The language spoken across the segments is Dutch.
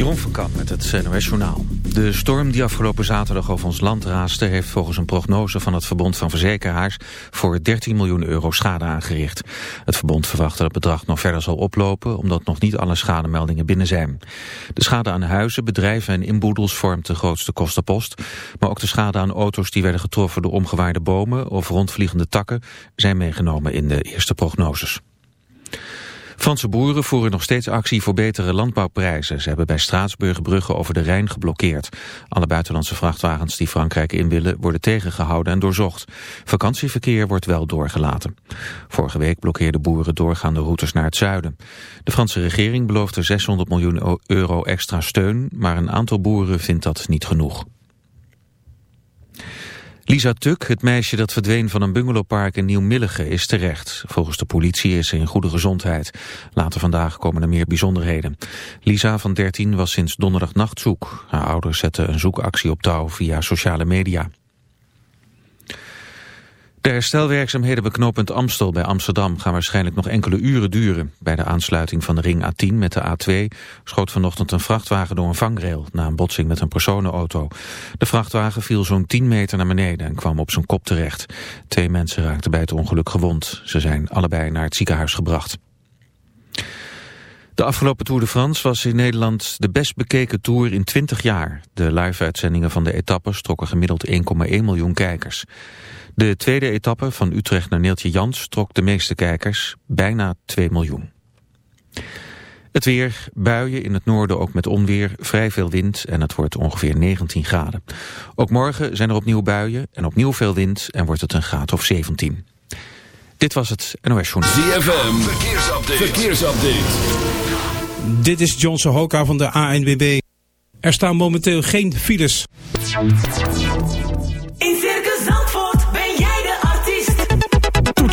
Jeroen van Kamp met het NOS Journaal. De storm die afgelopen zaterdag over ons land raaste... heeft volgens een prognose van het Verbond van Verzekeraars... voor 13 miljoen euro schade aangericht. Het verbond verwacht dat het bedrag nog verder zal oplopen... omdat nog niet alle schademeldingen binnen zijn. De schade aan huizen, bedrijven en inboedels vormt de grootste kostenpost. Maar ook de schade aan auto's die werden getroffen door omgewaaide bomen... of rondvliegende takken zijn meegenomen in de eerste prognoses. Franse boeren voeren nog steeds actie voor betere landbouwprijzen. Ze hebben bij Straatsburg bruggen over de Rijn geblokkeerd. Alle buitenlandse vrachtwagens die Frankrijk in willen worden tegengehouden en doorzocht. Vakantieverkeer wordt wel doorgelaten. Vorige week blokkeerden boeren doorgaande routes naar het zuiden. De Franse regering beloofde 600 miljoen euro extra steun, maar een aantal boeren vindt dat niet genoeg. Lisa Tuk, het meisje dat verdween van een bungalowpark in Nieuw-Millige, is terecht. Volgens de politie is ze in goede gezondheid. Later vandaag komen er meer bijzonderheden. Lisa van 13 was sinds donderdag nachtzoek. Haar ouders zetten een zoekactie op touw via sociale media. De herstelwerkzaamheden bij knooppunt Amstel bij Amsterdam gaan waarschijnlijk nog enkele uren duren. Bij de aansluiting van de ring A10 met de A2 schoot vanochtend een vrachtwagen door een vangrail na een botsing met een personenauto. De vrachtwagen viel zo'n 10 meter naar beneden en kwam op zijn kop terecht. Twee mensen raakten bij het ongeluk gewond. Ze zijn allebei naar het ziekenhuis gebracht. De afgelopen Tour de France was in Nederland de best bekeken Tour in 20 jaar. De live-uitzendingen van de etappes trokken gemiddeld 1,1 miljoen kijkers. De tweede etappe van Utrecht naar Neeltje Jans trok de meeste kijkers, bijna 2 miljoen. Het weer, buien in het noorden ook met onweer, vrij veel wind en het wordt ongeveer 19 graden. Ook morgen zijn er opnieuw buien en opnieuw veel wind en wordt het een graad of 17. Dit was het NOS Journal. ZFM, verkeersupdate. verkeersupdate. Dit is John Sohoka van de ANWB. Er staan momenteel geen files.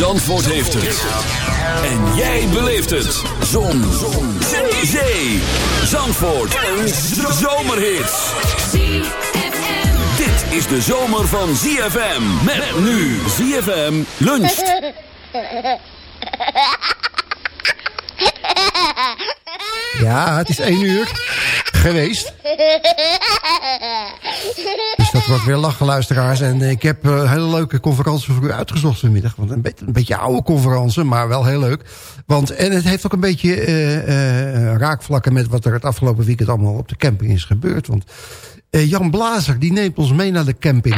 Zandvoort heeft het. En jij beleeft het. Zon. Zon. Zee. Zandvoort. Een zomerhit. Dit is de zomer van ZFM. Met nu ZFM luncht. Ja, het is één uur geweest. Dus dat wordt weer lachen, luisteraars. En ik heb eh, een hele leuke conferentie voor u uitgezocht vanmiddag. Want een, beetje, een beetje oude conferentie, maar wel heel leuk. Want, en het heeft ook een beetje eh, eh, raakvlakken met wat er het afgelopen weekend allemaal op de camping is gebeurd. Want eh, Jan Blazer, die neemt ons mee naar de camping.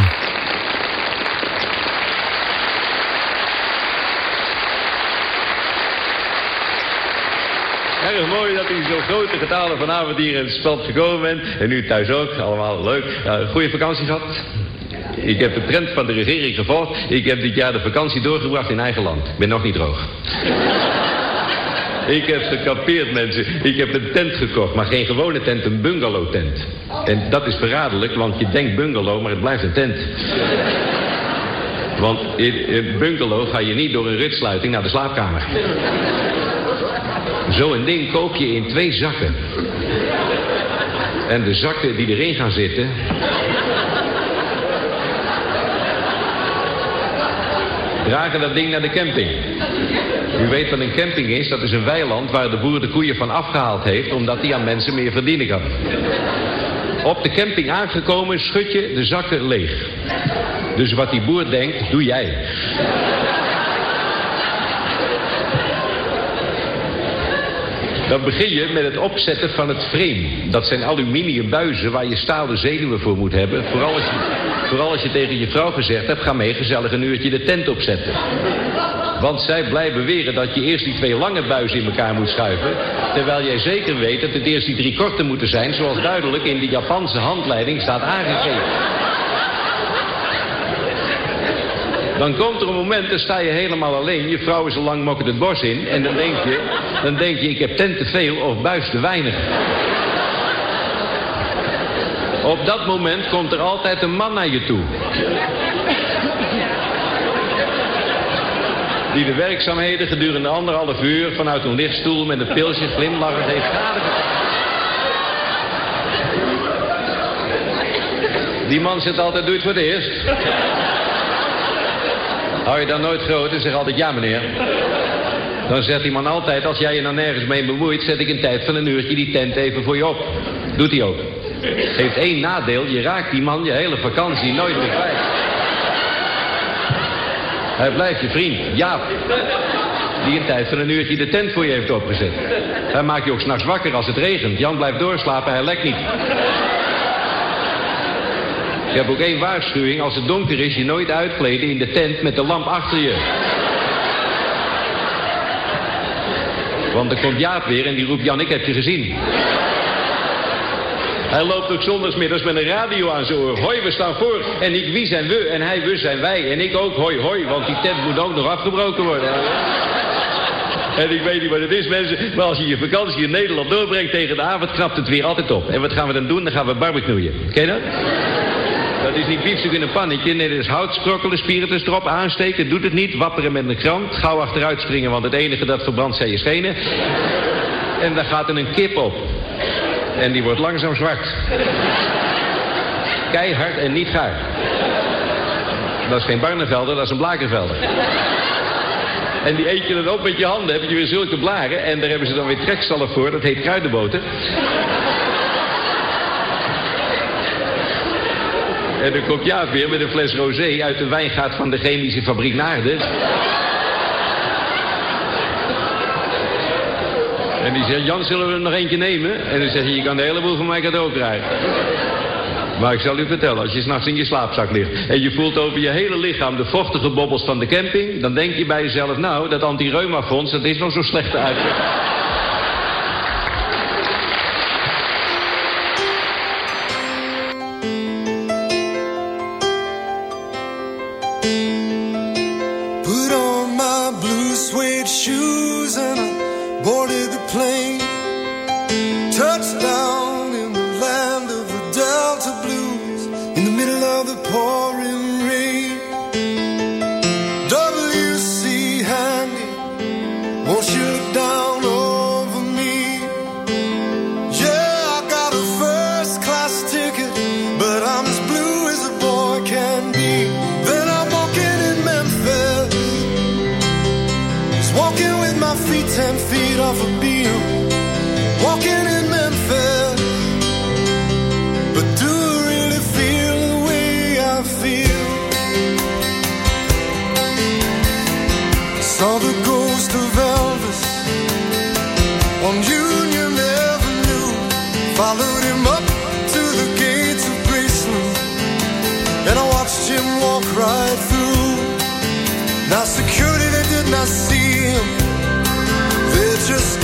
Erg mooi dat u zo grote getalen vanavond hier in het speld gekomen bent. En u thuis ook, allemaal leuk. Goede vakantie gehad. Ik heb de trend van de regering gevolgd. Ik heb dit jaar de vakantie doorgebracht in eigen land. Ik ben nog niet droog. Ik heb gekapeerd, mensen. Ik heb een tent gekocht, maar geen gewone tent, een bungalow tent. En dat is verraderlijk, want je denkt bungalow, maar het blijft een tent. Want in een bungalow ga je niet door een ritsluiting naar de slaapkamer. Zo'n ding koop je in twee zakken. En de zakken die erin gaan zitten... dragen dat ding naar de camping. U weet wat een camping is, dat is een weiland waar de boer de koeien van afgehaald heeft... omdat hij aan mensen meer verdienen kan. Op de camping aangekomen schud je de zakken leeg. Dus wat die boer denkt, doe jij. Dan begin je met het opzetten van het frame. Dat zijn aluminium buizen waar je stalen zenuwen voor moet hebben. Vooral als je, vooral als je tegen je vrouw gezegd hebt... ga mee gezellig een uurtje de tent opzetten. Want zij blijven beweren dat je eerst die twee lange buizen in elkaar moet schuiven... terwijl jij zeker weet dat het eerst die drie korte moeten zijn... zoals duidelijk in de Japanse handleiding staat aangegeven. Dan komt er een moment, dan sta je helemaal alleen. Je vrouw is al lang mokkerd het bos in. En dan denk je, dan denk je ik heb tent te veel of buis te weinig. Op dat moment komt er altijd een man naar je toe. Die de werkzaamheden gedurende anderhalf uur vanuit een lichtstoel met een pilsje glimlachend heeft gadegedaan. Die man zit altijd, doe het voor het eerst. Hou je dan nooit groot en zeg altijd ja meneer. Dan zegt die man altijd, als jij je nou nergens mee bemoeit... zet ik een tijd van een uurtje die tent even voor je op. Doet hij ook. Heeft één nadeel, je raakt die man je hele vakantie nooit meer kwijt. Hij blijft je vriend, Jaap. Die een tijd van een uurtje de tent voor je heeft opgezet. Hij maakt je ook s'nachts wakker als het regent. Jan blijft doorslapen, hij lekt niet. Je hebt ook één waarschuwing. Als het donker is, je nooit uitkleden in de tent met de lamp achter je. Want dan komt Jaap weer en die roept Jan, ik heb je gezien. Hij loopt ook zondagsmiddags met een radio aan zijn oor. Hoi, we staan voor. En ik, wie zijn we? En hij, we zijn wij. En ik ook, hoi, hoi. Want die tent moet ook nog afgebroken worden. En ik weet niet wat het is, mensen. Maar als je je vakantie in Nederland doorbrengt tegen de avond, knapt het weer altijd op. En wat gaan we dan doen? Dan gaan we barbecuen. Ken je dat? Dat is niet biefstuk in een pannetje. Nee, dat is hout, sprokkelen, spiritus erop, aansteken. Doet het niet. Wapperen met een krant. Gauw achteruit springen, want het enige dat verbrandt zijn je schenen. En dan gaat er een kip op. En die wordt langzaam zwart. Keihard en niet gaar. Dat is geen Barnevelder, dat is een Blakervelder. En die eet je dan op met je handen. Heb je weer zulke blaren. En daar hebben ze dan weer trekstallen voor. Dat heet kruidenboter. En Jaap weer met een fles rosé uit de wijngaard van de chemische fabriek Naarden. En die zegt, Jan, zullen we er nog eentje nemen? En dan zeg je, je kan de hele boel van mij cadeau krijgen. Maar ik zal u vertellen, als je s'nachts in je slaapzak ligt... en je voelt over je hele lichaam de vochtige bobbels van de camping... dan denk je bij jezelf, nou, dat anti-reuma-fonds, dat is nog zo'n slechte uitweg. They're just.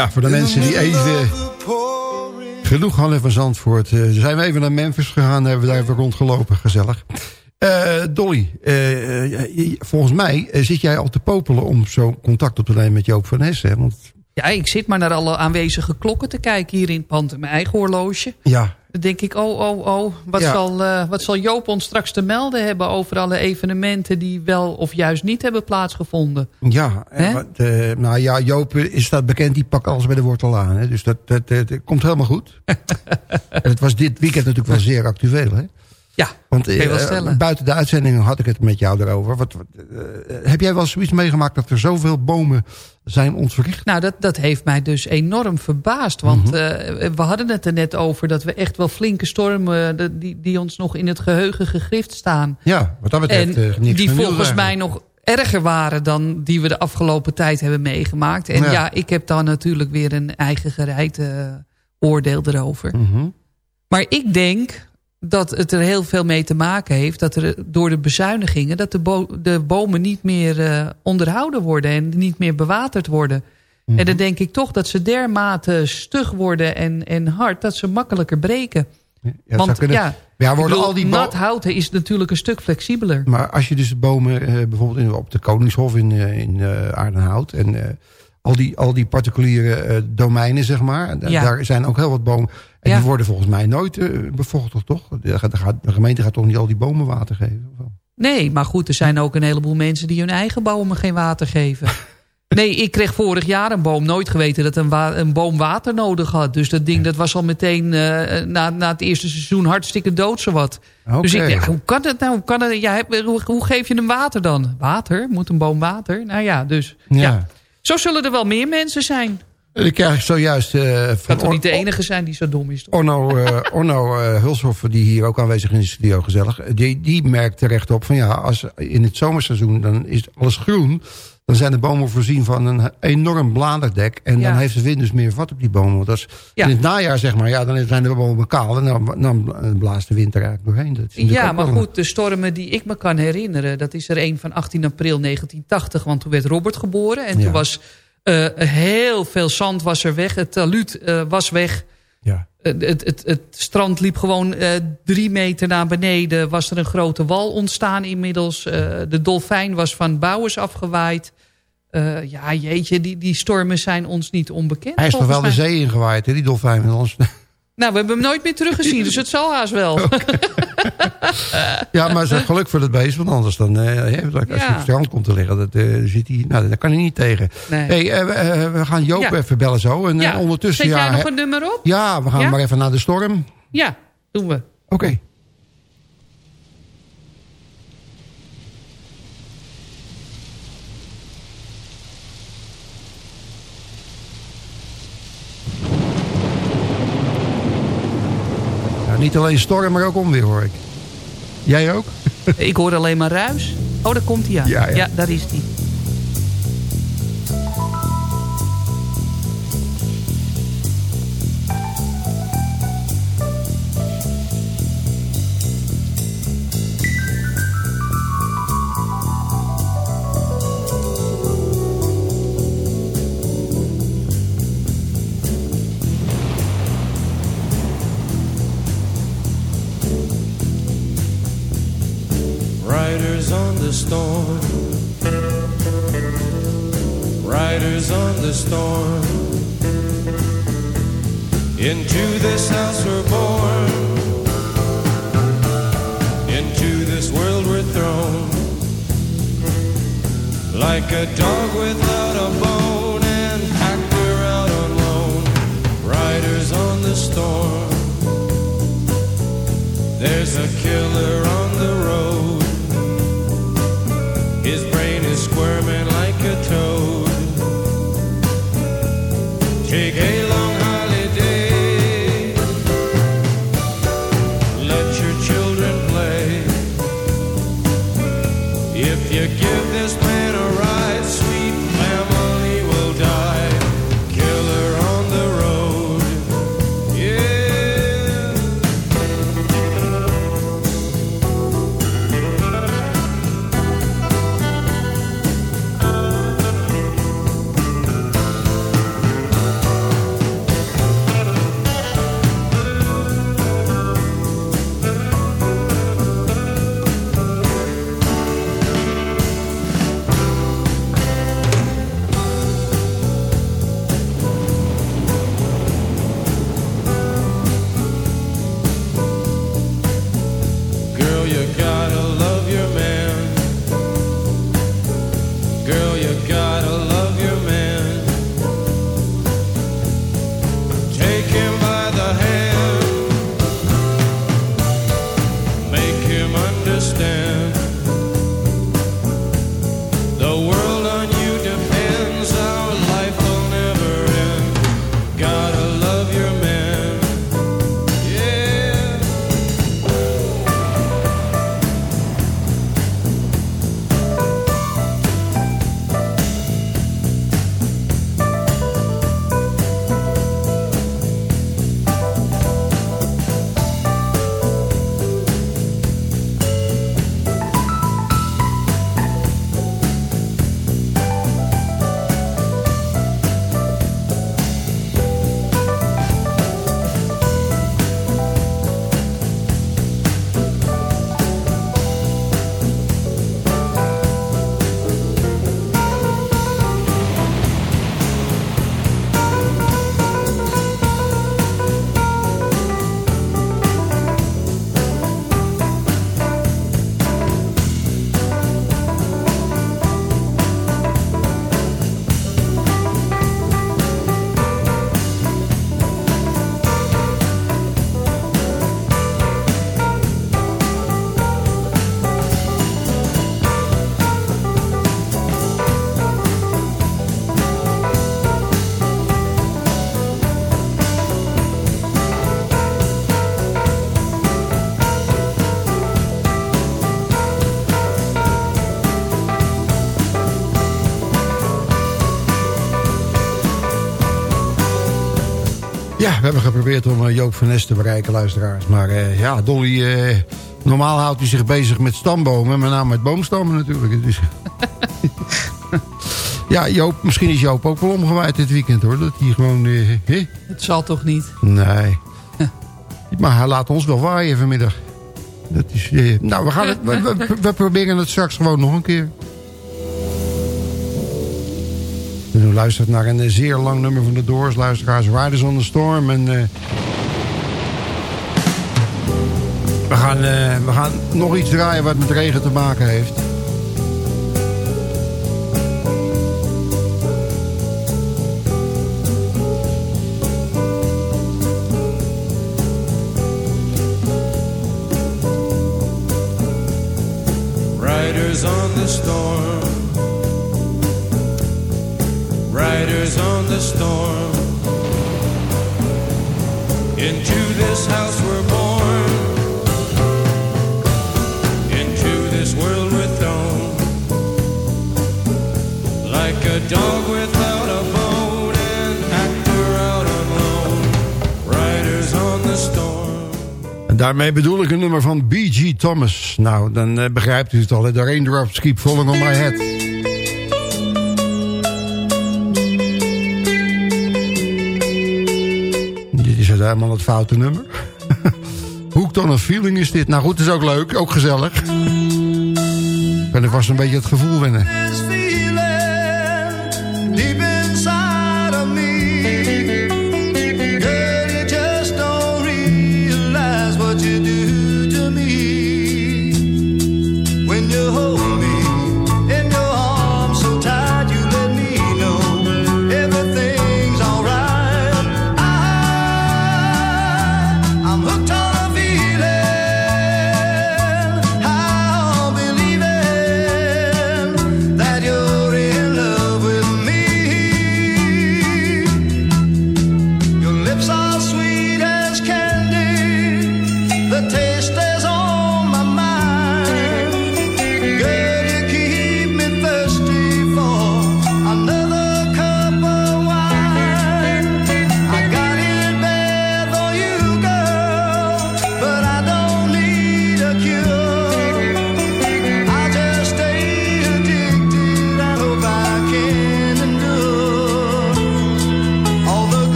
Ja, voor de mensen die even genoeg hadden van Zandvoort... eh, zijn we even naar Memphis gegaan hebben we daar even rondgelopen. Gezellig. Eh, Dolly, eh, volgens mij zit jij al te popelen... om zo contact op te nemen met Joop van Hessen. hè? Want Ja, ik zit maar naar alle aanwezige klokken te kijken hier in het pand. Mijn eigen horloge. ja, Dan denk ik, oh, oh, oh. Wat, Ja. zal, eh, wat zal Joop ons straks te melden hebben... over alle evenementen die wel of juist niet hebben plaatsgevonden? ja, eh, wat, nou ja, Joop is dat bekend, die pakt alles bij de wortel aan. Hè? Dus dat, dat, dat- dat komt helemaal goed. en het was dit weekend natuurlijk wel zeer actueel, hè? Ja, Want kan je wel eh, stellen. buiten de uitzending had ik het met jou erover. Wat, wat, eh, heb jij wel zoiets meegemaakt dat er zoveel bomen zijn ontwricht? Nou, dat, dat heeft mij dus enorm verbaasd. Want Mhm. eh, we hadden het er net over dat we echt wel flinke stormen... die, die ons nog in het geheugen gegrift staan. Ja, wat dat betreft en niks die volgens mij nog erger waren dan die we de afgelopen tijd hebben meegemaakt. En Ja. ja, ik heb dan natuurlijk weer een eigen gereid oordeel erover. Mhm. Maar ik denk dat het er heel veel mee te maken heeft... dat er door de bezuinigingen... dat de, bo- de bomen niet meer eh, onderhouden worden... en niet meer bewaterd worden. Mhm. En dan denk ik toch dat ze dermate stug worden en, en hard... dat ze makkelijker breken. Ja, Want kunnen. ja, ja worden bedoel, al die nat houten is natuurlijk een stuk flexibeler. Maar als je dus de bomen eh, bijvoorbeeld in, op de Koningshof in, eh, in Aardenhout... en al, die, al die particuliere domeinen, zeg maar... Ja. daar zijn ook heel wat bomen... en Ja. die worden volgens mij nooit eh, bevochtigd, toch? De, de, gemeente gaat toch niet al die bomen water geven? Nee, maar goed, er zijn ook een heleboel mensen... die hun eigen bomen geen water geven. Nee, ik kreeg vorig jaar een boom. Nooit geweten dat een, wa- een boom water nodig had. Dus dat ding dat was al meteen eh, na, na het eerste seizoen hartstikke dood zowat. Dus ik dacht, hoe kan dat nou? Hoe, kan het, ja, hoe, hoe geef je hem water dan? Water? Moet een boom water? Nou ja, dus ja. Ja. Zo zullen er wel meer mensen zijn. En ik krijg zojuist eh van Dat niet de enige zijn die zo dom is. toch? Orno, eh Orno eh, Hulshoff, die hier ook aanwezig is in de studio gezellig... die, die merkt terecht op van ja, als in het zomerseizoen dan is alles groen... dan zijn de bomen voorzien van een enorm bladerdek... en Ja. dan heeft de wind dus meer vat op die bomen. Want als, Ja. In het najaar zeg maar, ja, dan zijn de bomen kaal... en dan, dan blaast de wind er eigenlijk doorheen. Dat Ja, maar goed, de stormen die ik me kan herinneren... dat is er een van 18 april 1980, want toen werd Robert geboren. En Ja. toen was eh, heel veel zand was er weg. Het taluut eh, was weg. Ja. Eh, het, het, het strand liep gewoon drie meter naar beneden. Was er een grote wal ontstaan inmiddels. De dolfijn was van Bouwers afgewaaid. Ja, jeetje, die, die stormen zijn ons niet onbekend. Hij is toch wel de zee ingewaaid, hè, die dolfijn. met ons. Nou, we hebben hem nooit meer teruggezien, dus het zal haast wel. Ja, maar het is geluk voor het beest, want anders dan, eh, als je Ja. op het strand komt te liggen, dat, eh, zit hij, nou, daar kan hij niet tegen. Nee. Hey, eh, we, gaan Joop Ja. even bellen zo. En Ja, ondertussen, Zet ja, jij nog een nummer op? ja, we gaan maar even naar de storm. Ja, doen we. Oké. Niet alleen storm, maar ook onweer hoor ik. Jij ook? Ik hoor alleen maar ruis. Oh, daar komt hij aan. Ja, ja. daar is hij. Hebben geprobeerd om eh, Joop van Nes te bereiken, luisteraars. Maar eh, ja, Dolly, eh, normaal houdt hij zich bezig met stambomen. Met name met boomstammen natuurlijk. Dus... ja, Joop, misschien is Joop ook wel omgewaaid dit weekend hoor. Dat hij gewoon... eh? Het zal toch niet? Nee. maar hij laat ons wel waaien vanmiddag. Dat is, nou, we, gaan het, we, we- we proberen het straks gewoon nog een keer. En u luistert naar een zeer lang nummer van de Doors, luisteraars. Riders on the Storm. En, eh, we, gaan, eh, we gaan nog iets draaien wat met regen te maken heeft. Daarmee bedoel ik een nummer van B.G. Thomas. Nou, dan eh, begrijpt u het al. The raindrops keep falling on my head. Dit is helemaal het foute nummer. Hoek dan een feeling is dit. Nou goed, is ook leuk, ook gezellig. Ik ben er vast een beetje het gevoel winnen.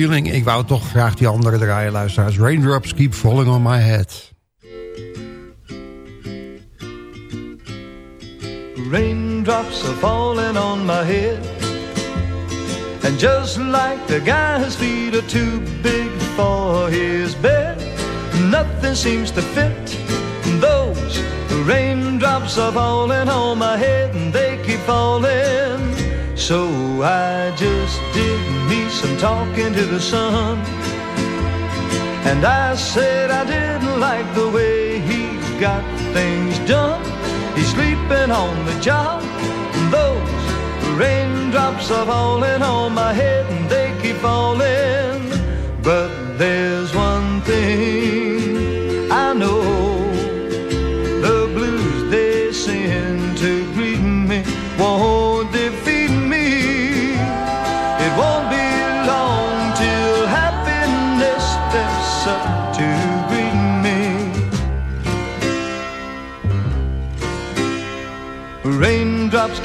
Feeling. Ik wou toch graag die andere draaien, luisteraars. Raindrops keep falling on my head. Raindrops are falling on my head. And just like the guy's feet are too big for his bed, nothing seems to fit. Those raindrops are falling on my head and they keep falling. So I just did me some talking to the sun. And I said I didn't like the way he got things done. He's sleeping on the job. Those raindrops are falling on my head and they keep falling. But there's one thing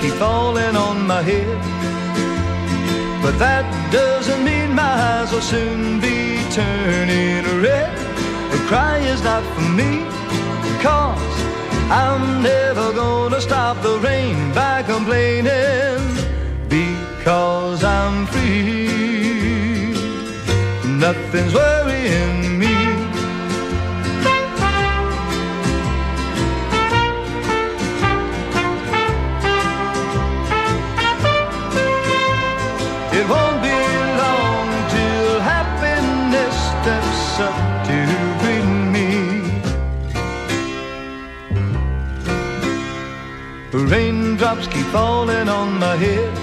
keep falling on my head. But that doesn't mean my eyes will soon be turning red. The cry is not for me, cause I'm never gonna stop the rain by complaining. Because I'm free, nothing's worrying me. The raindrops keep falling on my head,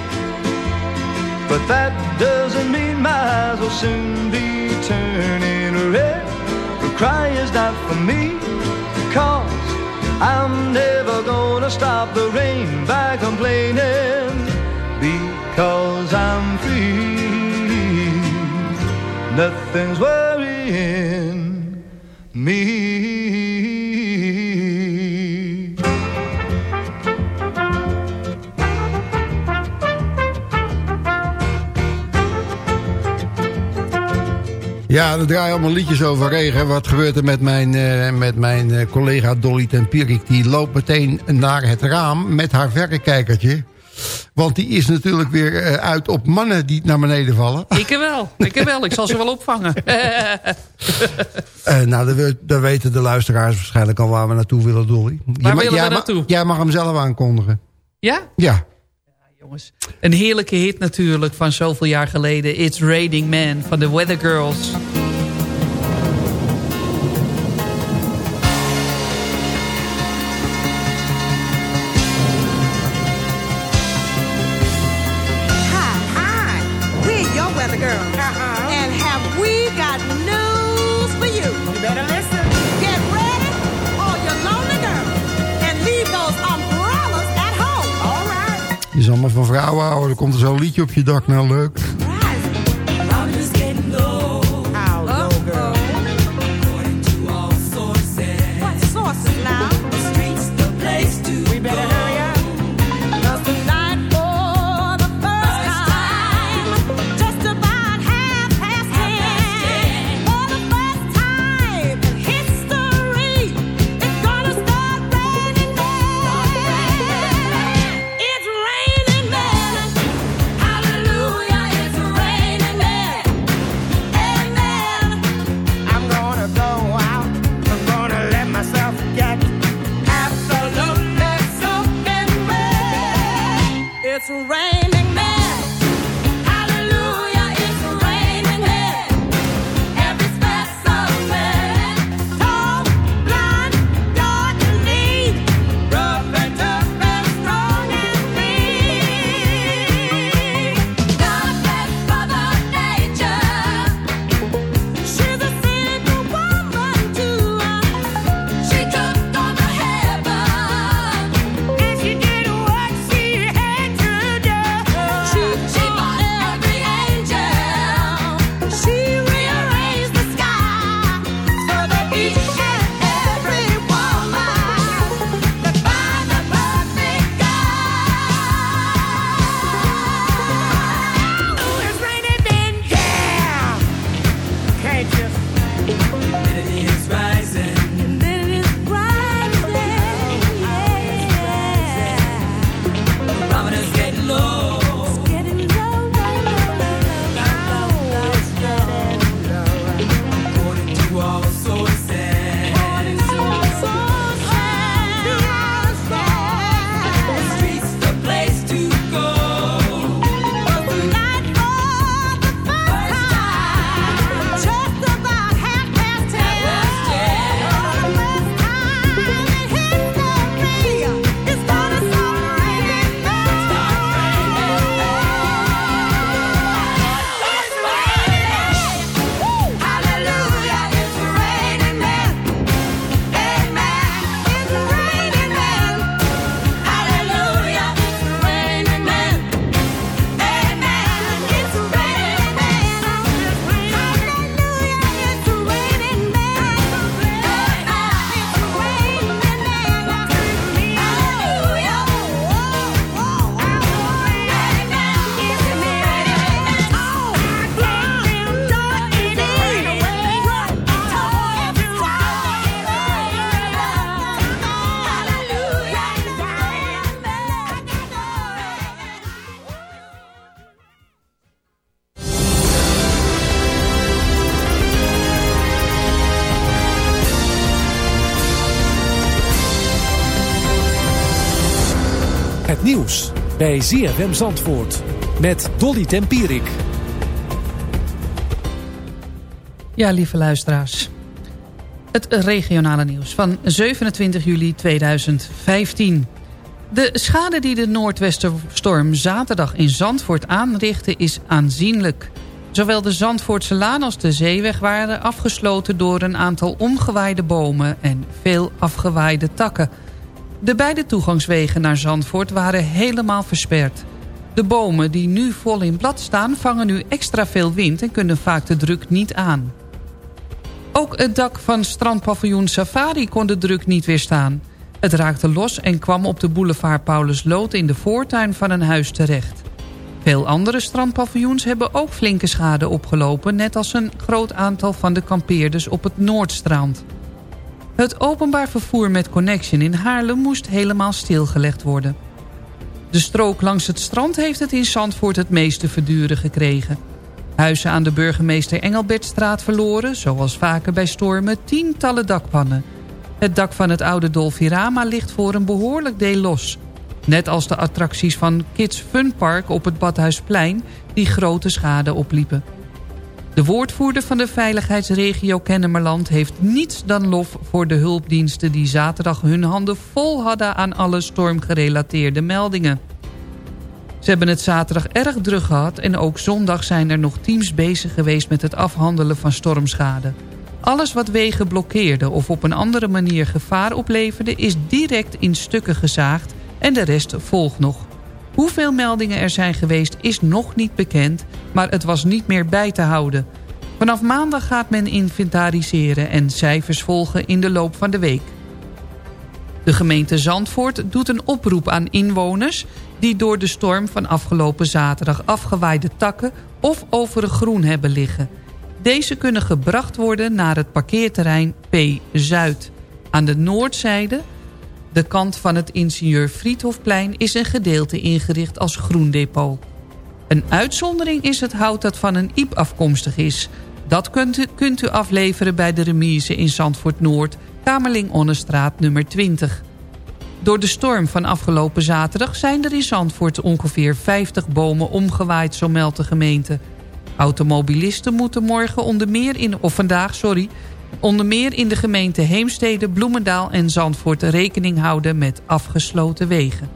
but that doesn't mean my eyes will soon be turning red. The cry is not for me, cause I'm never gonna stop the rain by complaining because I'm free. Nothing's worrying me. Ja, er draaien allemaal liedjes over regen. Wat gebeurt er met mijn, eh, met mijn eh, collega Dolly Tempierik? Die loopt meteen naar het raam met haar verrekijkertje. Want die is natuurlijk weer eh, uit op mannen die naar beneden vallen. Ik er wel, ik er wel. Ik zal ze wel opvangen. Nou, dan, we- weten de luisteraars waarschijnlijk al waar we naartoe willen, Dolly. Waar mag- willen we jij, naartoe? jij mag hem zelf aankondigen. ja? Ja. Een heerlijke hit natuurlijk van zoveel jaar geleden. It's Raining Man van de Weather Girls. Van vrouwen houden. Er komt er zo'n liedje op je dak. Nou, leuk. Bij ZFM Zandvoort met Dolly Tempierik. Ja, lieve luisteraars. Het regionale nieuws van 27 juli 2015. De schade die de Noordwesterstorm zaterdag in Zandvoort aanrichtte is aanzienlijk. Zowel de Zandvoortse Laan als de zeeweg waren afgesloten door een aantal omgewaaide bomen en veel afgewaaide takken. De beide toegangswegen naar Zandvoort waren helemaal versperd. De bomen die nu vol in blad staan vangen nu extra veel wind en kunnen vaak de druk niet aan. Ook het dak van strandpaviljoen Safari kon de druk niet weerstaan. Het raakte los en kwam op de boulevard Paulus Lood in de voortuin van een huis terecht. Veel andere strandpaviljoens hebben ook flinke schade opgelopen... net als een groot aantal van de kampeerders op het Noordstrand. Het openbaar vervoer met Connection in Haarlem moest helemaal stilgelegd worden. De strook langs het strand heeft het in Zandvoort het meeste verduren gekregen. Huizen aan de burgemeester Engelbertstraat verloren, zoals vaker bij stormen, tientallen dakpannen. Het dak van het oude Dolfirama ligt voor een behoorlijk deel los. Net als de attracties van Kids Fun Park op het Badhuisplein... die grote schade opliepen. De woordvoerder van de veiligheidsregio Kennemerland... heeft niets dan lof voor de hulpdiensten... die zaterdag hun handen vol hadden aan alle stormgerelateerde meldingen. Ze hebben het zaterdag erg druk gehad... en ook zondag zijn er nog teams bezig geweest... met het afhandelen van stormschade. Alles wat wegen blokkeerde of op een andere manier gevaar opleverde... is direct in stukken gezaagd en de rest volgt nog. Hoeveel meldingen er zijn geweest is nog niet bekend... maar het was niet meer bij te houden. Vanaf maandag gaat men inventariseren... en cijfers volgen in de loop van de week. De gemeente Zandvoort doet een oproep aan inwoners... die door de storm van afgelopen zaterdag afgewaaide takken... of over groen hebben liggen. Deze kunnen gebracht worden naar het parkeerterrein P-Zuid. Aan de noordzijde de kant van het ingenieur Friedhofplein is een gedeelte ingericht als groendepot. Een uitzondering is het hout dat van een IEP afkomstig is. Dat kunt u, kunt u afleveren bij de remise in Zandvoort Noord, Kamerling-Onnestraat nummer 20. Door de storm van afgelopen zaterdag zijn er in Zandvoort ongeveer 50 bomen omgewaaid, zo meldt de gemeente. Automobilisten moeten morgen onder meer in, of vandaag, sorry, onder meer in de gemeente Heemstede, Bloemendaal en Zandvoort rekening houden met afgesloten wegen.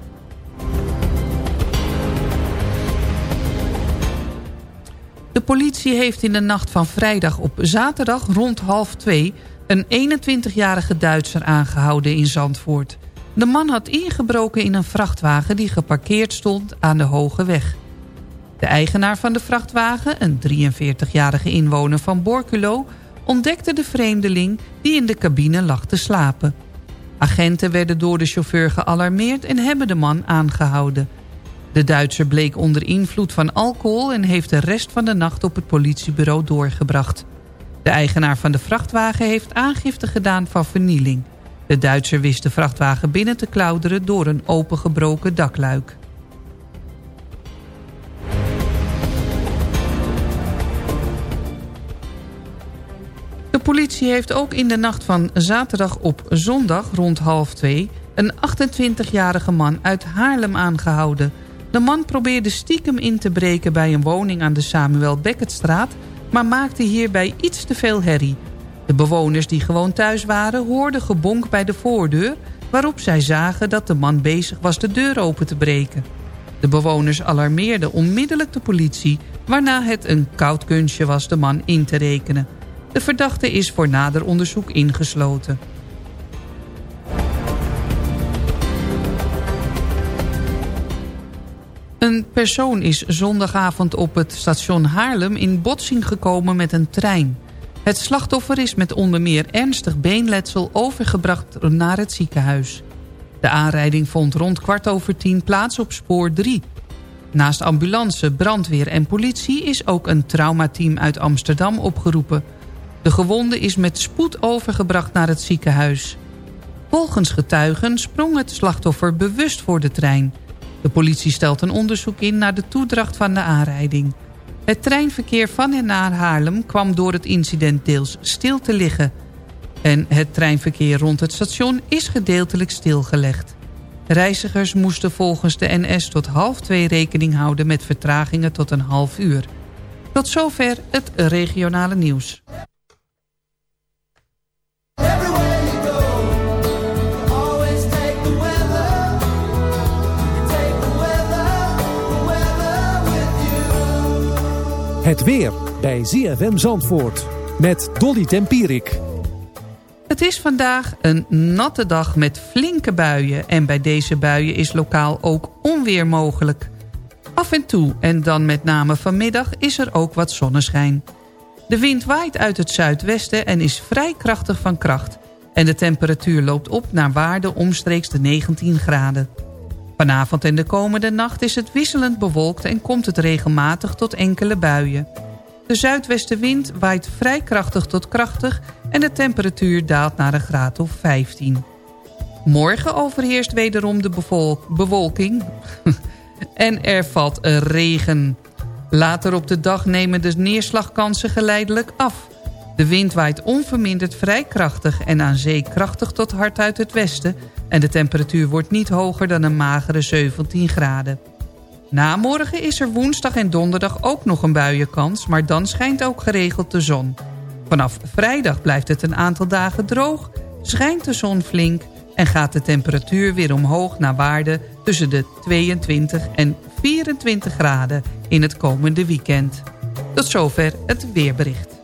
De politie heeft in de nacht van vrijdag op zaterdag rond half twee... een 21-jarige Duitser aangehouden in Zandvoort. De man had ingebroken in een vrachtwagen die geparkeerd stond aan de Hoge Weg. De eigenaar van de vrachtwagen, een 43-jarige inwoner van Borculo ontdekte de vreemdeling die in de cabine lag te slapen. Agenten werden door de chauffeur gealarmeerd en hebben de man aangehouden. De Duitser bleek onder invloed van alcohol... en heeft de rest van de nacht op het politiebureau doorgebracht. De eigenaar van de vrachtwagen heeft aangifte gedaan van vernieling. De Duitser wist de vrachtwagen binnen te klauderen door een opengebroken dakluik. Politie heeft ook in de nacht van zaterdag op zondag rond half twee... een 28-jarige man uit Haarlem aangehouden. De man probeerde stiekem in te breken bij een woning aan de Samuel Beckettstraat... maar maakte hierbij iets te veel herrie. De bewoners die gewoon thuis waren hoorden gebonk bij de voordeur... waarop zij zagen dat de man bezig was de deur open te breken. De bewoners alarmeerden onmiddellijk de politie... waarna het een koud kunstje was de man in te rekenen. De verdachte is voor nader onderzoek ingesloten. Een persoon is zondagavond op het station Haarlem in botsing gekomen met een trein. Het slachtoffer is met onder meer ernstig beenletsel overgebracht naar het ziekenhuis. De aanrijding vond rond kwart over tien plaats op spoor 3. Naast ambulance, brandweer en politie is ook een traumateam uit Amsterdam opgeroepen... De gewonde is met spoed overgebracht naar het ziekenhuis. Volgens getuigen sprong het slachtoffer bewust voor de trein. De politie stelt een onderzoek in naar de toedracht van de aanrijding. Het treinverkeer van en naar Haarlem kwam door het incident deels stil te liggen. En het treinverkeer rond het station is gedeeltelijk stilgelegd. Reizigers moesten volgens de NS tot half twee rekening houden met vertragingen tot een half uur. Tot zover het regionale nieuws. Het weer bij ZFM Zandvoort met Dolly Tempierik. Het is vandaag een natte dag met flinke buien... en bij deze buien is lokaal ook onweer mogelijk. Af en toe, en dan met name vanmiddag, is er ook wat zonneschijn. De wind waait uit het zuidwesten en is vrij krachtig van kracht... en de temperatuur loopt op naar waarde omstreeks de 19 graden. Vanavond en de komende nacht is het wisselend bewolkt... en komt het regelmatig tot enkele buien. De zuidwestenwind waait vrij krachtig tot krachtig... en de temperatuur daalt naar een graad of 15. Morgen overheerst wederom de bewolking... en er valt regen. Later op de dag nemen de neerslagkansen geleidelijk af. De wind waait onverminderd vrij krachtig en aan zee krachtig tot hard uit het westen... en de temperatuur wordt niet hoger dan een magere 17 graden. Na morgen is er woensdag en donderdag ook nog een buienkans... maar dan schijnt ook geregeld de zon. Vanaf vrijdag blijft het een aantal dagen droog, schijnt de zon flink... en gaat de temperatuur weer omhoog naar waarde tussen de 22 en 24 graden in het komende weekend. Tot zover het weerbericht.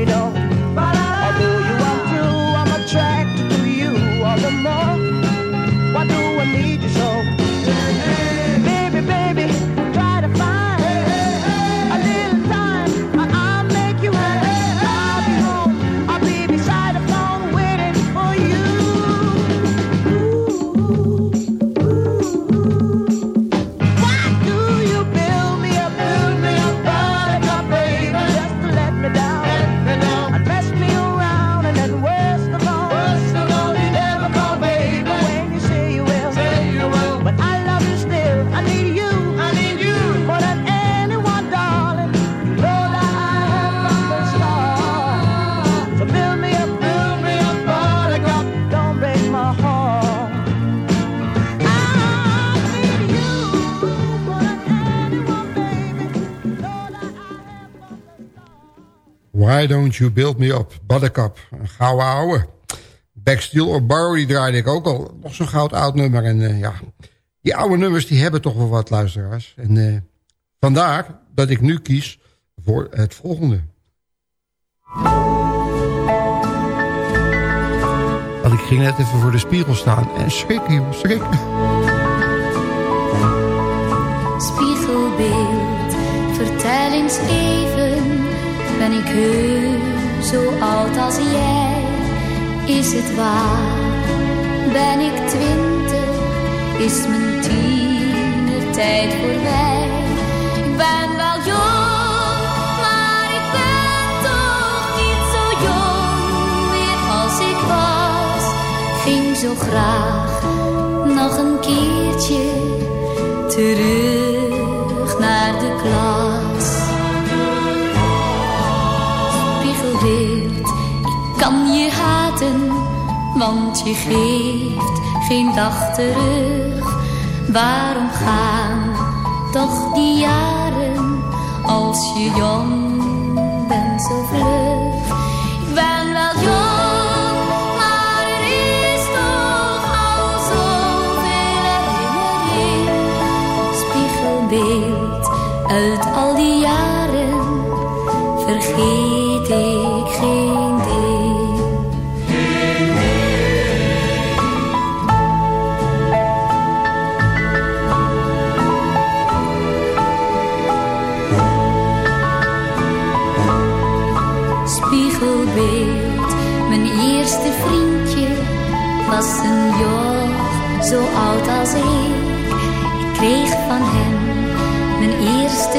Me know. Why Don't You Build Me Up, Buttercup, een gouden ouwe. Backsteel or Borrow, die draaide ik ook al. Nog zo'n goud oud nummer. En eh, ja, die oude nummers die hebben toch wel wat luisteraars. En eh, vandaar dat ik nu kies voor het volgende. Want ik ging net even voor de spiegel staan en schrik, joh, schrik. Spiegelbeeld, vertel eens even, ben ik heus zo oud als jij? Is het waar ben ik twintig, is mijn tienertijd voorbij. Ik ben wel jong, maar ik ben toch niet zo jong meer als ik was. Ging zo graag nog een keertje terug want je geeft geen dag terug. Waarom gaan toch die jaren als je jong bent zo vlug?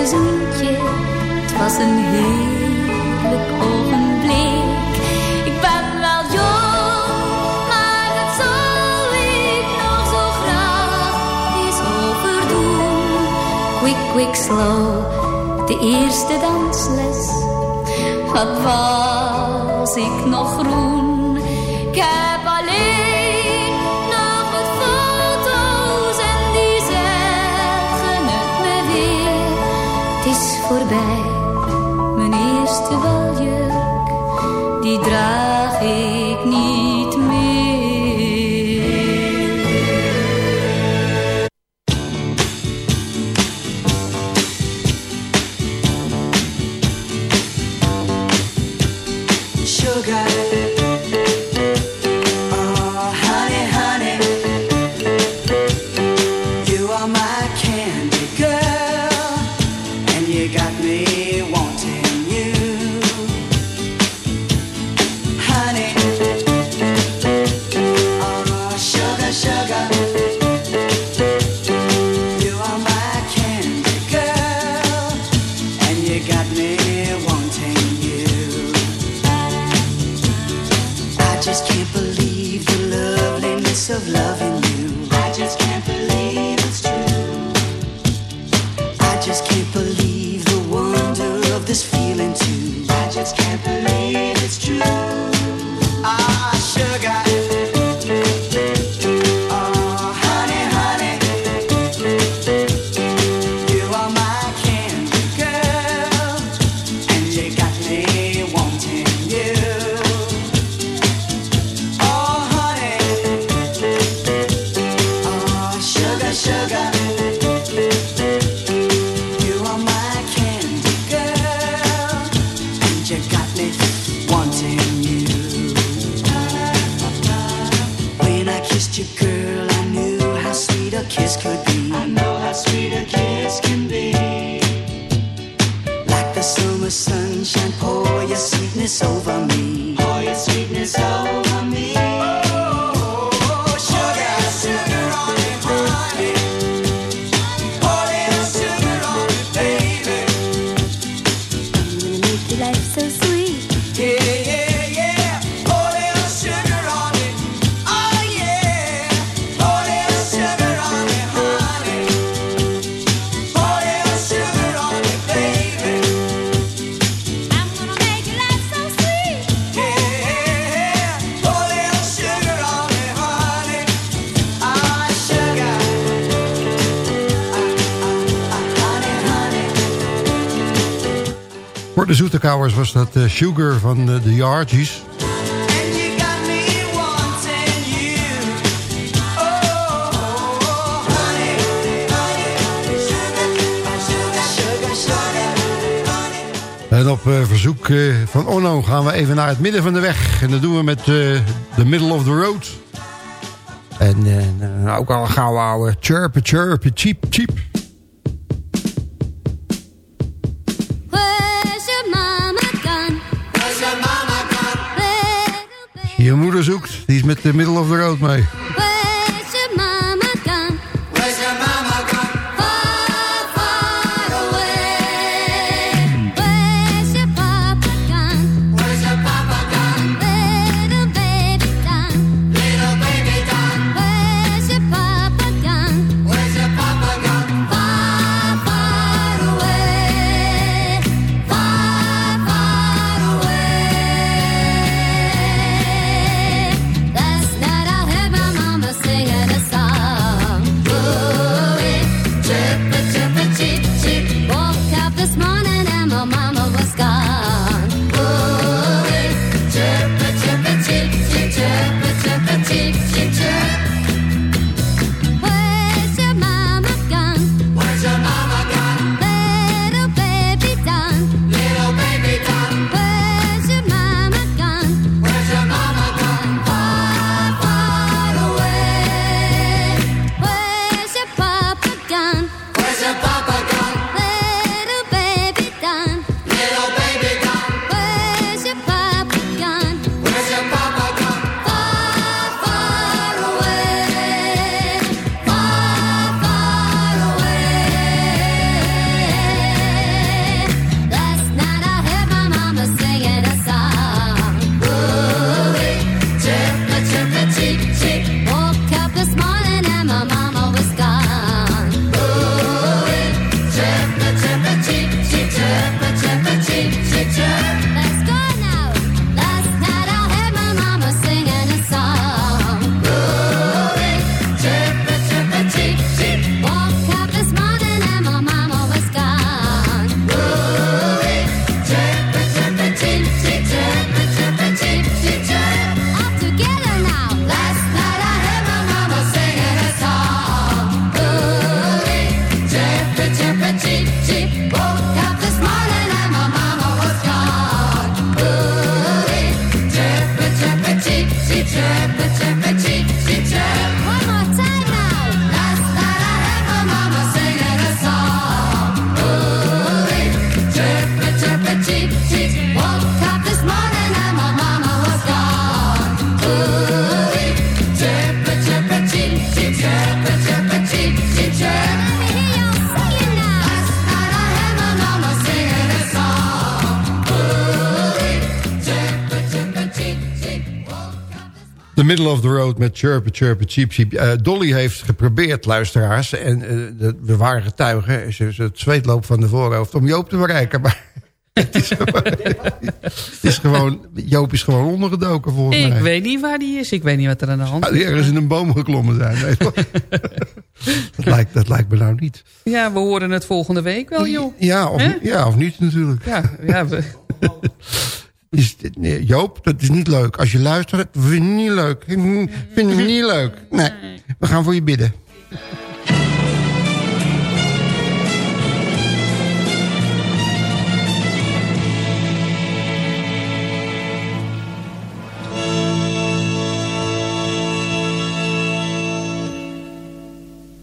Het was een heerlijk ogenblik. Ik ben wel jong, maar dat zal ik nog zo graag eens overdoen. Quick, quick, slow, de eerste dansles. Wat was ik nog groen? Ik draag ik niet meer. Sugar, De was dat eh, Sugar van eh, de sugar, sugar. En op eh, verzoek eh, van Onno gaan we even naar het midden van de weg. En dat doen we met eh The Middle of the Road. En eh, nou, ook al een gouden ouwe. Chirpen, chirpen, cheap, cheap. The Middle of the Road mee. Middle of the Road met Chirpen, Chirpen, Cheep, Cheep. Eh, Dolly heeft geprobeerd, luisteraars. En de- we waren getuigen. Ze, het zweet loopt van de voorhoofd om Joop te bereiken. Maar het is gewoon... het is gewoon Joop is gewoon ondergedoken volgens Ik mij. weet niet waar die is. Ik weet niet wat er aan de hand is. ergens in een boom geklommen zijn. Nee, dat, lijkt, dat lijkt me nou niet. Ja, we horen het volgende week wel, joh. Ja, of, ja, of niet natuurlijk. Ja, ja we, Is, nee, Joop, dat is niet leuk. Als je luistert, vind je niet leuk. Vinden we niet leuk. Nee, we gaan voor je bidden.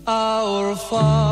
Our Father,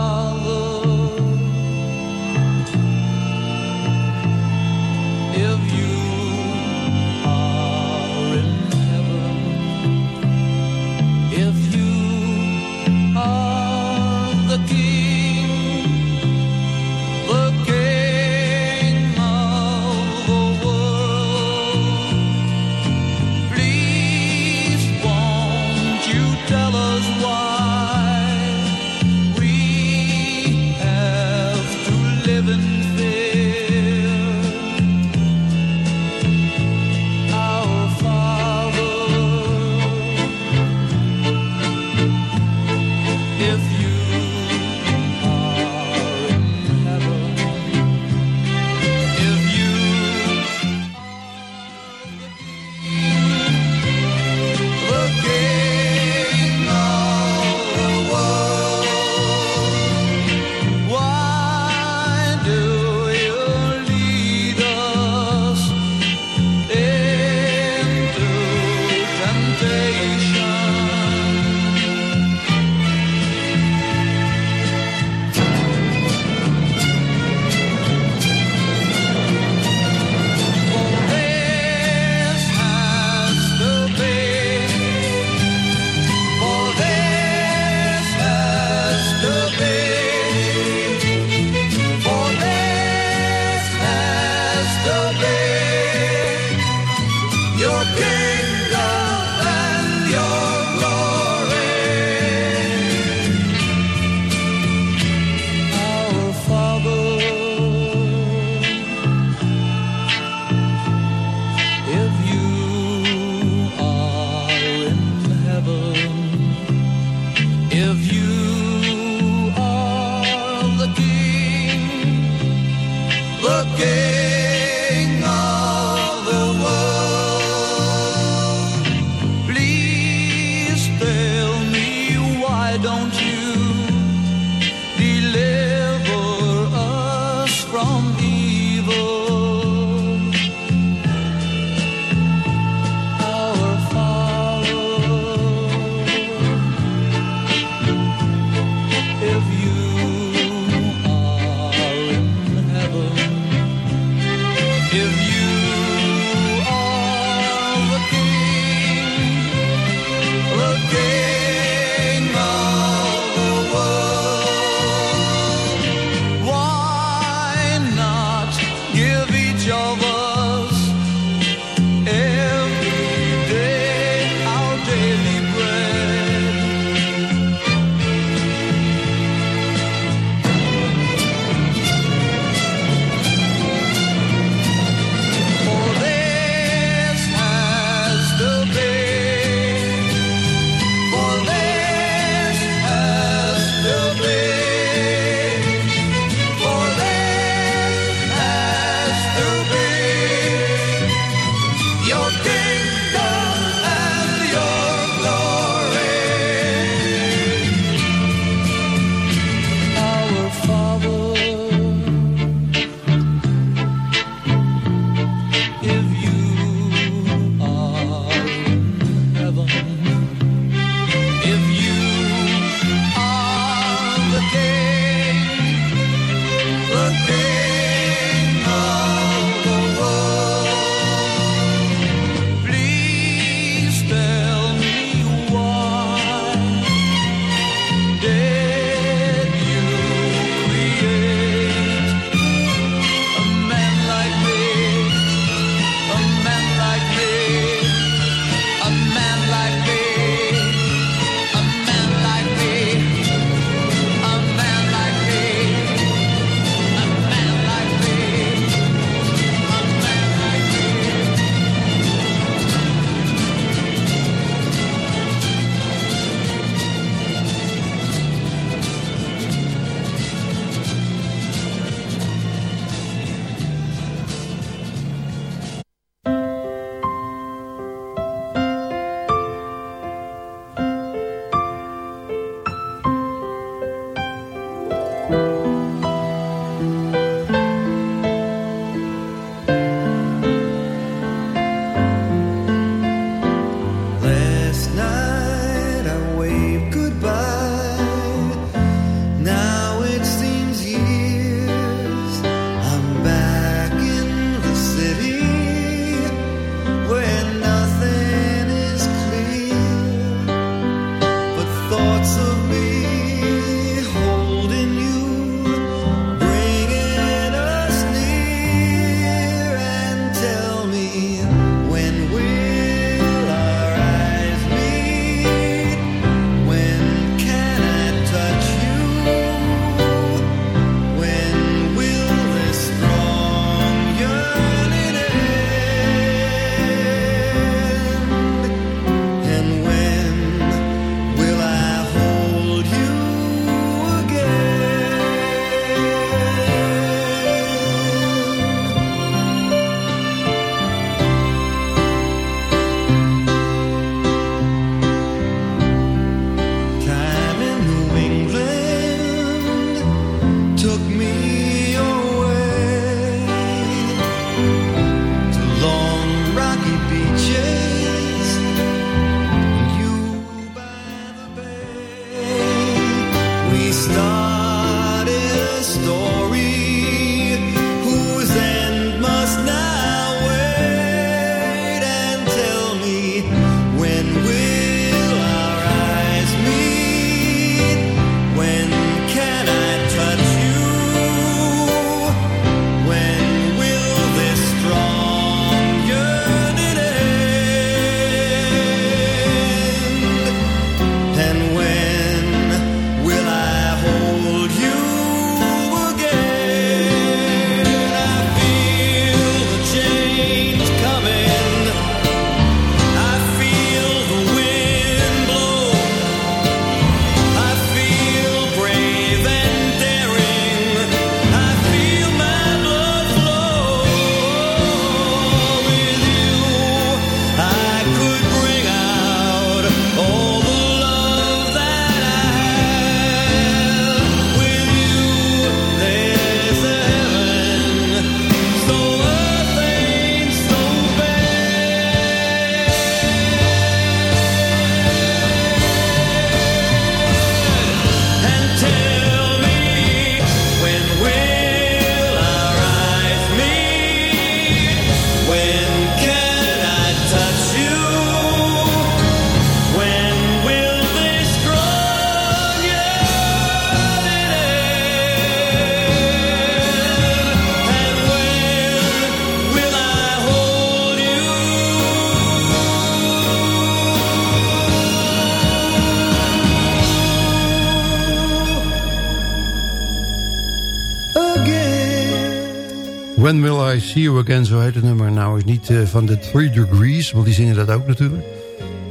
Zo heet het nummer. Nou is niet eh, van de Three Degrees, want die zingen dat ook natuurlijk.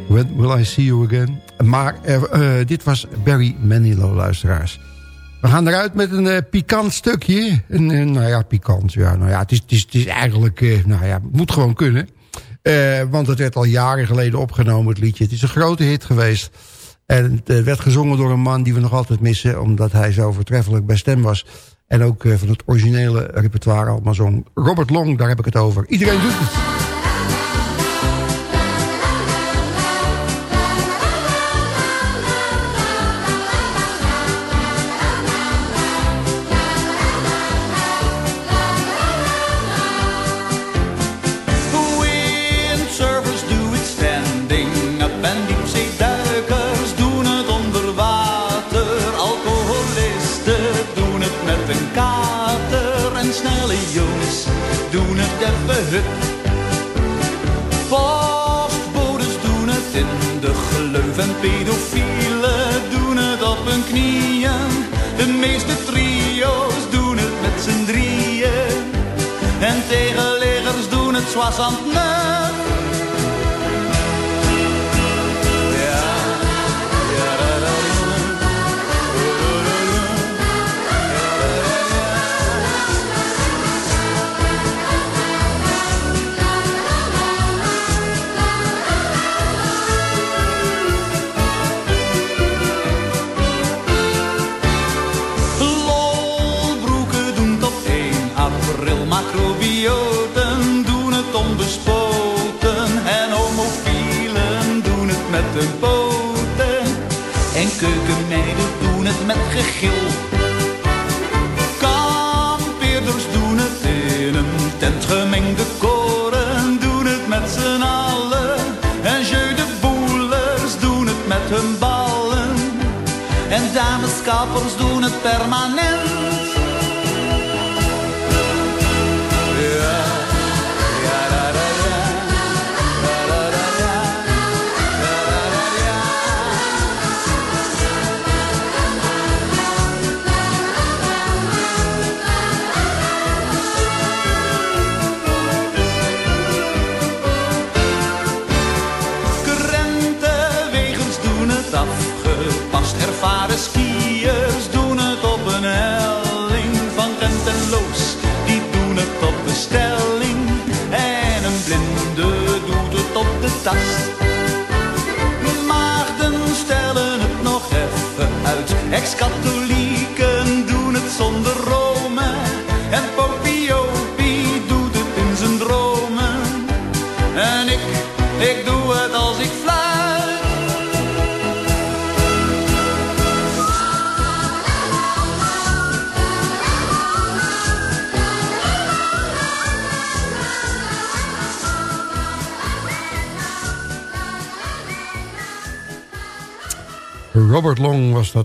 When will I see you again? Maar eh, dit was Barry Manilow, luisteraars. We gaan eruit met een uh, pikant stukje. Nou ja, pikant. Ja, nou ja, het is, het is, het is eigenlijk... nou ja, moet gewoon kunnen. want het werd al jaren geleden opgenomen, het liedje. Het is een grote hit geweest. En het werd gezongen door een man die we nog altijd missen... omdat hij zo vertreffelijk bij stem was. En ook eh, van het originele repertoire maar zo'n Robert Long, daar heb ik het over. Iedereen doet het.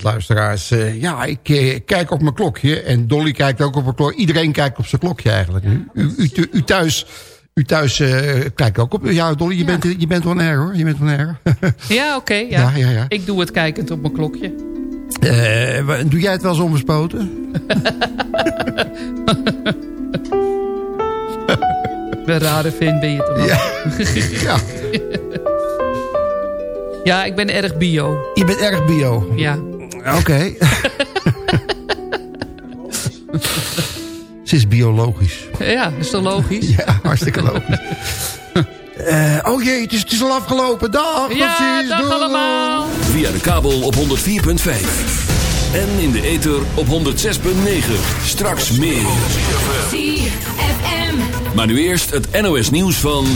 Luisteraars. Eh, ja, ik eh, kijk op mijn klokje. En Dolly kijkt ook op haar klokje. Iedereen kijkt op zijn klokje eigenlijk nu. U, u, thuis, u thuis eh, kijkt ook op... Ja, Dolly, je, Bent, je bent on air, hoor. Je bent on air. Ja, oké. ja. Ja, ja, ja. Ik doe het kijkend op mijn klokje. Doe jij het wel eens onbespoten? Een rare vent ben je toch wel. Ja. Ja, ik ben erg bio. Je bent erg bio. Ja. Oké. Ze is biologisch. Ja, is toch logisch? Ja, hartstikke logisch. Eh, oh jee, het is, het is al afgelopen. Dag, Ja, precies. dag doei. allemaal. Via de kabel op 104.5. En in de ether op 106.9. Straks meer. Maar nu eerst het NOS nieuws van...